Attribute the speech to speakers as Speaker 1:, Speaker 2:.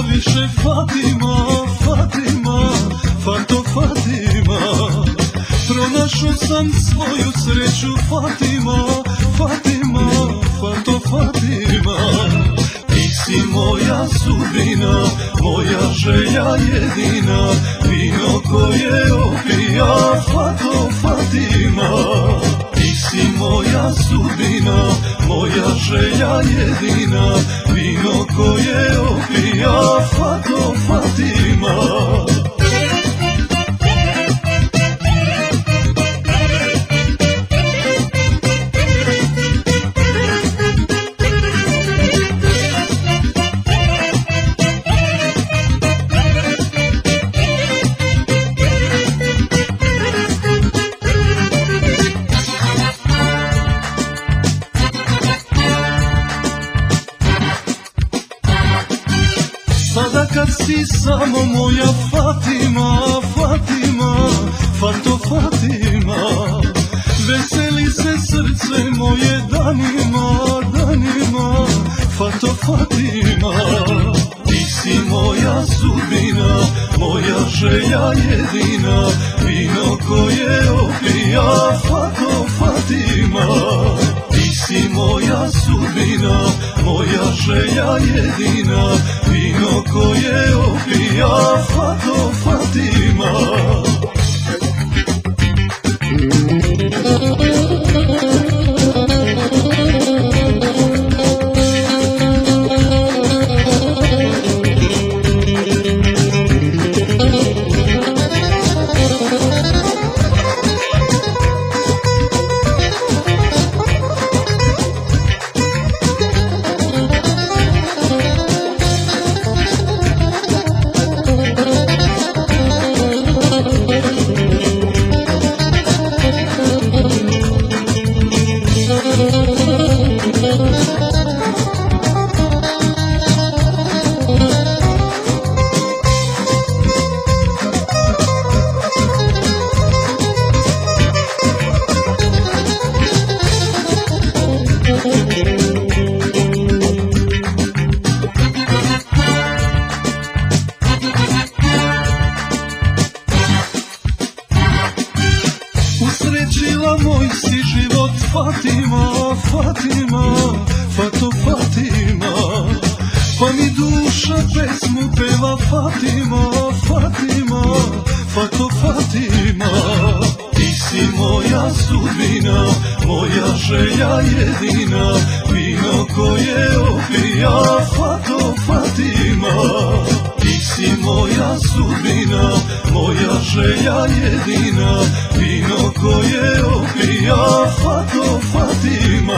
Speaker 1: više Fatima, Fatima, Fato Fatima Pronašao sam svoju sreću Fatima, Fatima, Fato Fatima Ti si moja sudbina, moja želja jedina Vino koje opija Fato Fatima Ti si moja sudbina, moja želja jedina Vino koje opija Fato Fatima Sada kad si samo moja Fatima, Fatima, Fato Fatima Veseli se srce moje danima, danima, Fato Fatima Ti si moja sudbina, moja želja jedina Vino koje opija Fato Fatima želja jedina Vino koje Usrećila moj si život Fatima, Fatima, Fato Fatima Pa mi duša pesmu peva Fatima, Fatima, Fato Fatima Ti si moja sudbina, moja želja jedina Vino koje opija Fato Fatima Ti si moja sudbina, moja želja jedina Vino koje opija Fato Fatima